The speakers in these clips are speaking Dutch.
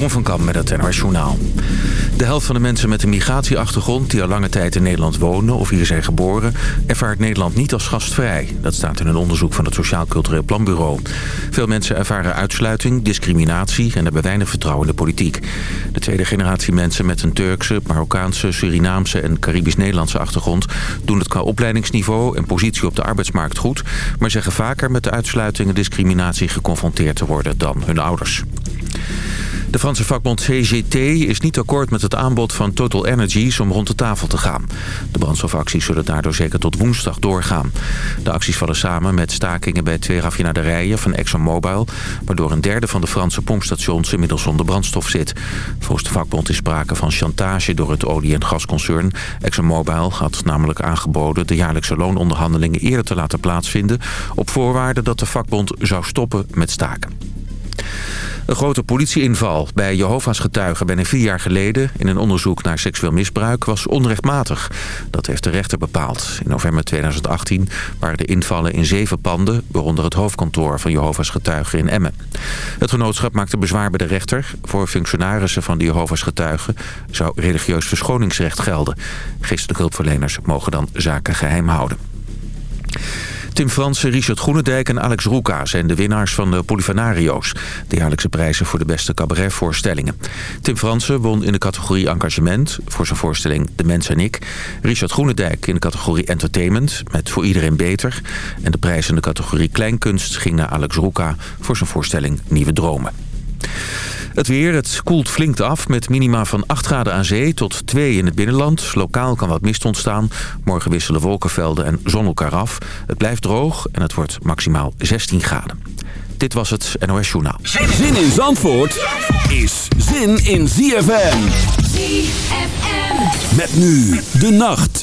Jeroen van Kam met het NOS Journaal. De helft van de mensen met een migratieachtergrond... die al lange tijd in Nederland wonen of hier zijn geboren... ervaart Nederland niet als gastvrij. Dat staat in een onderzoek van het Sociaal Cultureel Planbureau. Veel mensen ervaren uitsluiting, discriminatie... en hebben weinig vertrouwen in de politiek. De tweede generatie mensen met een Turkse, Marokkaanse... Surinaamse en Caribisch-Nederlandse achtergrond... doen het qua opleidingsniveau en positie op de arbeidsmarkt goed... maar zeggen vaker met de uitsluiting en discriminatie geconfronteerd te worden dan hun ouders. De Franse vakbond CGT is niet akkoord met het aanbod van Total Energies om rond de tafel te gaan. De brandstofacties zullen daardoor zeker tot woensdag doorgaan. De acties vallen samen met stakingen bij twee raffinaderijen van ExxonMobil... waardoor een derde van de Franse pompstations inmiddels zonder brandstof zit. Volgens de vakbond is sprake van chantage door het olie- en gasconcern. ExxonMobil had namelijk aangeboden de jaarlijkse loononderhandelingen eerder te laten plaatsvinden... op voorwaarde dat de vakbond zou stoppen met staken. Een grote politieinval bij Jehovah's getuigen bijna vier jaar geleden... in een onderzoek naar seksueel misbruik was onrechtmatig. Dat heeft de rechter bepaald. In november 2018 waren de invallen in zeven panden... waaronder het hoofdkantoor van Jehovah's getuigen in Emmen. Het genootschap maakte bezwaar bij de rechter. Voor functionarissen van de Jehovah's getuigen zou religieus verschoningsrecht gelden. Geestelijke hulpverleners mogen dan zaken geheim houden. Tim Fransen, Richard Groenendijk en Alex Roeka zijn de winnaars van de Polifanario's. De jaarlijkse prijzen voor de beste cabaretvoorstellingen. Tim Fransen won in de categorie engagement voor zijn voorstelling De Mens en Ik. Richard Groenendijk in de categorie entertainment met Voor Iedereen Beter. En de prijs in de categorie kleinkunst ging naar Alex Roeka voor zijn voorstelling Nieuwe Dromen. Het weer, het koelt flink af met minima van 8 graden aan zee tot 2 in het binnenland. Lokaal kan wat mist ontstaan. Morgen wisselen wolkenvelden en zon elkaar af. Het blijft droog en het wordt maximaal 16 graden. Dit was het NOS Journaal. Zin in Zandvoort is zin in ZFM. ZFM. Met nu de nacht.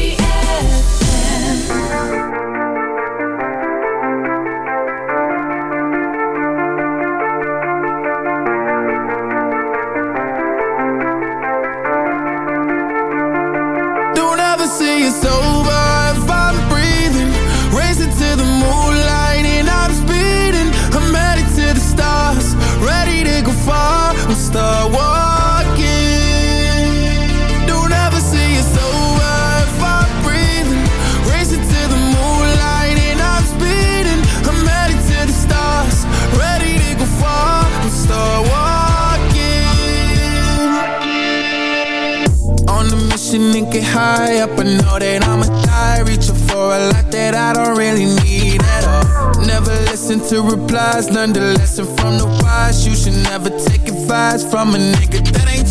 up, I know that I'm a guy reaching for a lot that I don't really need at all. Never listen to replies, learn the lesson from the wise. You should never take advice from a nigga that ain't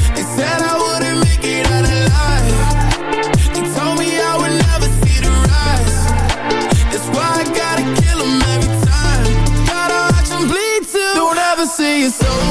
You're so.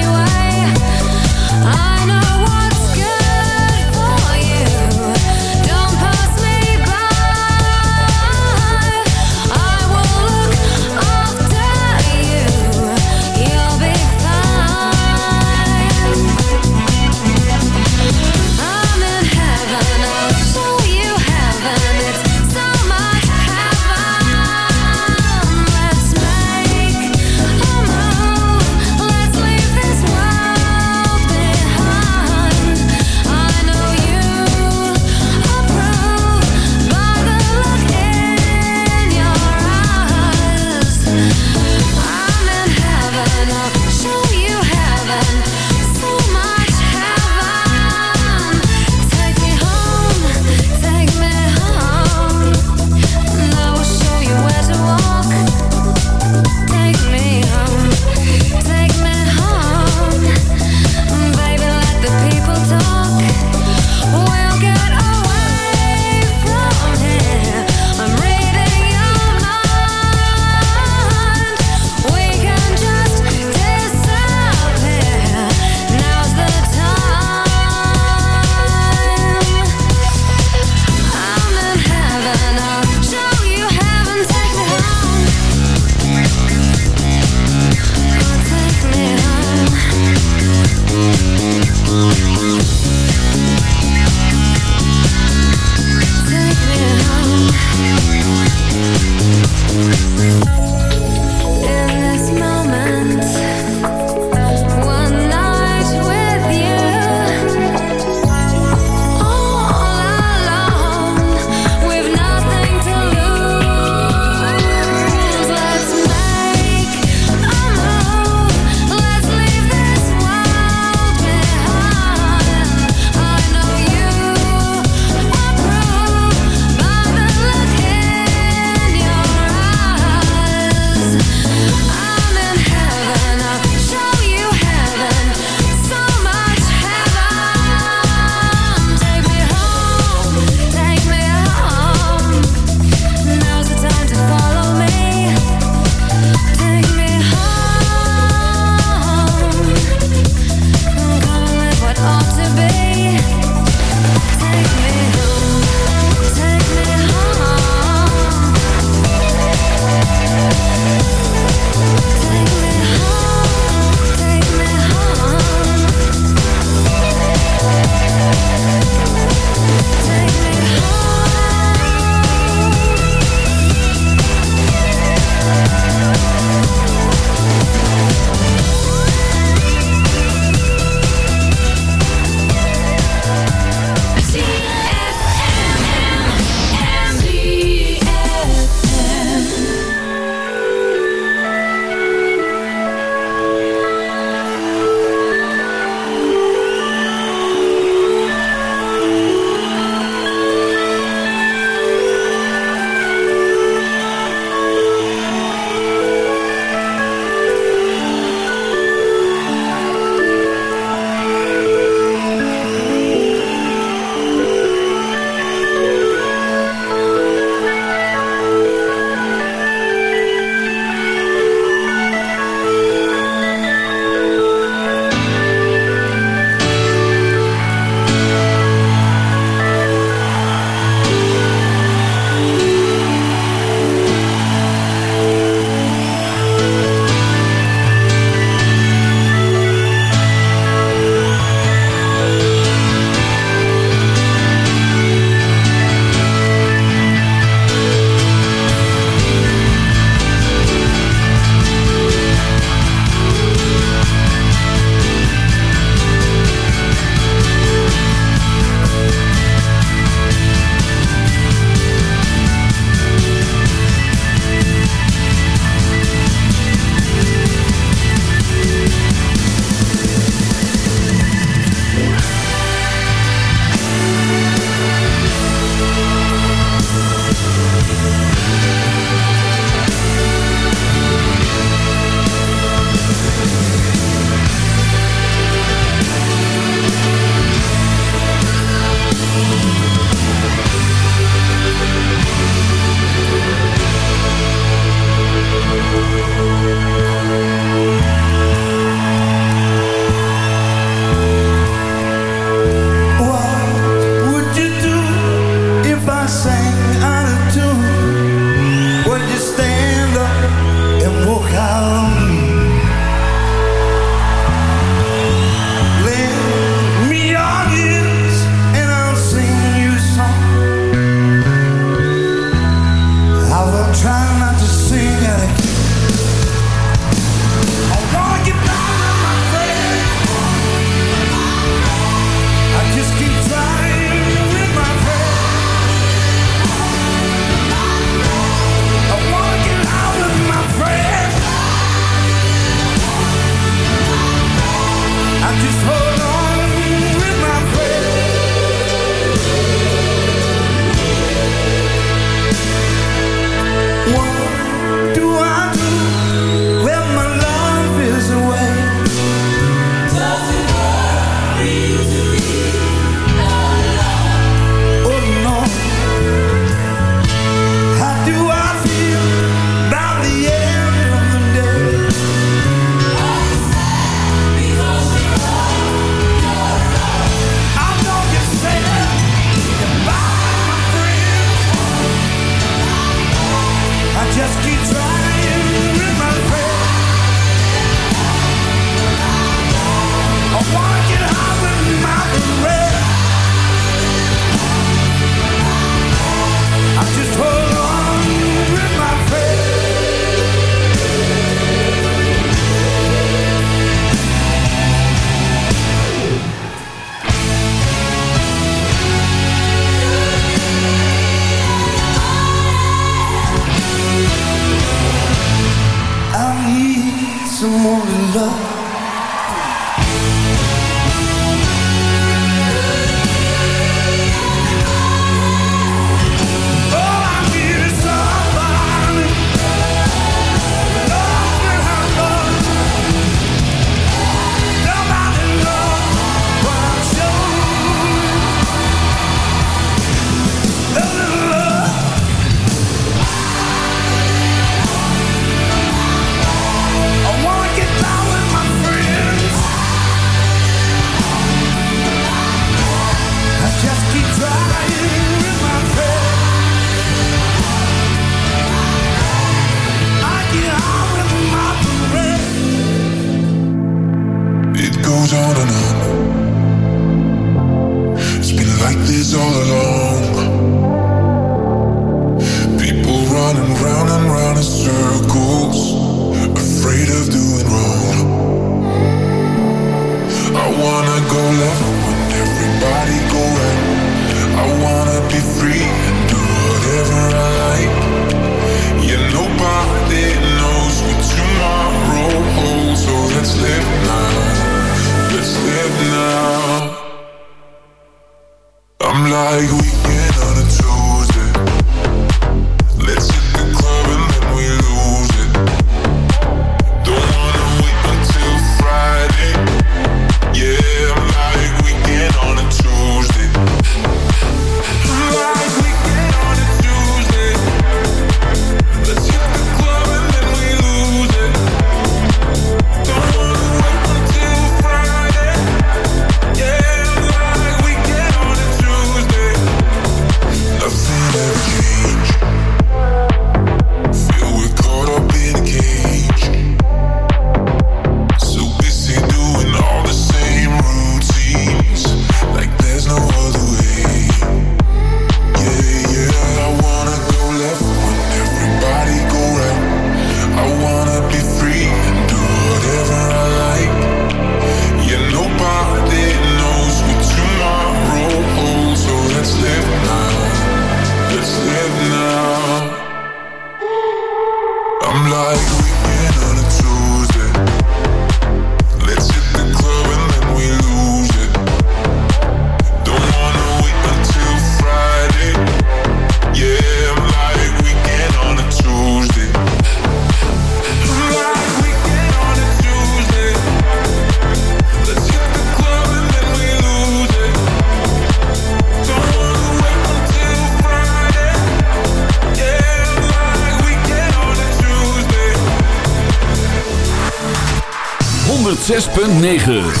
106.9